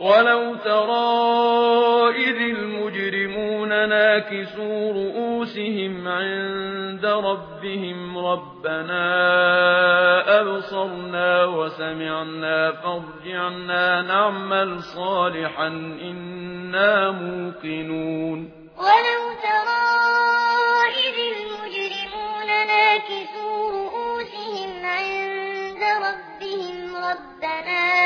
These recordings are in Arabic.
ولو ترى إذ المجرمون نَاكِسُو رُءُوسِهِمْ عند ربهم ربنا أبصرنا وسمعنا فارجعنا نعمل صالحا إنا موقنون ولو ترى إذ المجرمون نَاكِسُو رُءُوسِهِمْ عند ربهم ربنا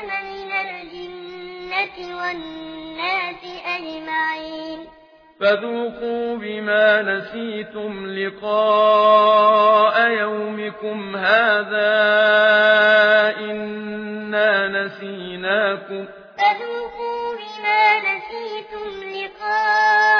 آدم من الجنة والناس أجمعين. فذوقوا بما نسيتم لقاء يومكم هذا إنا نسيناكم. فذوقوا بما نسيتم لقاء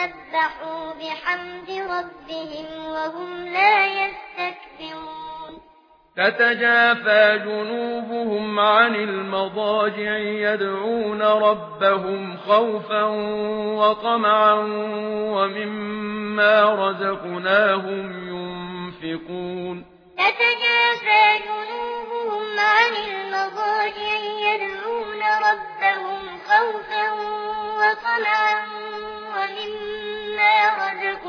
سبحوا بحمد ربهم وهم لا يستكبرون تتجافى جنوبهم عن المضاجع يدعون ربهم خوفا وطمعا ومما رزقناهم ينفقون تتجافى جنوبهم عن المضاجع يدعون ربهم خوفا وطمعا ومما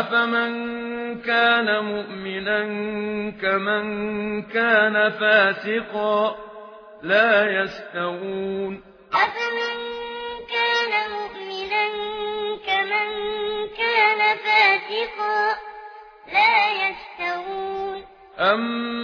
أفمن كان مؤمنا كمن كان فاسقا لا يستوون أفمن كان مؤمنا كمن كان فاسقا لا يستوون أم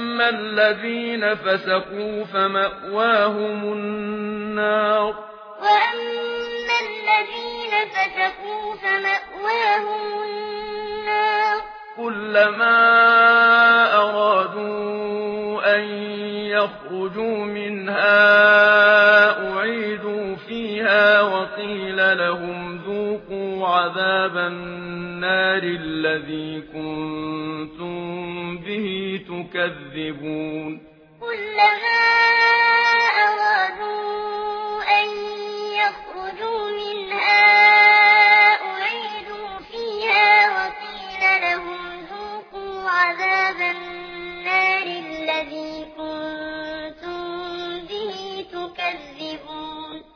أما الذين فسقوا فمأواهم النار وأما الذين فسقوا فمأواهم النار كلما أرادوا أن يخرجوا منها لَكُمْ ذُوقُوا عَذَابَ النَّارِ الَّذِي كُنتُمْ بِهِ تُكَذِّبُونَ. قل لها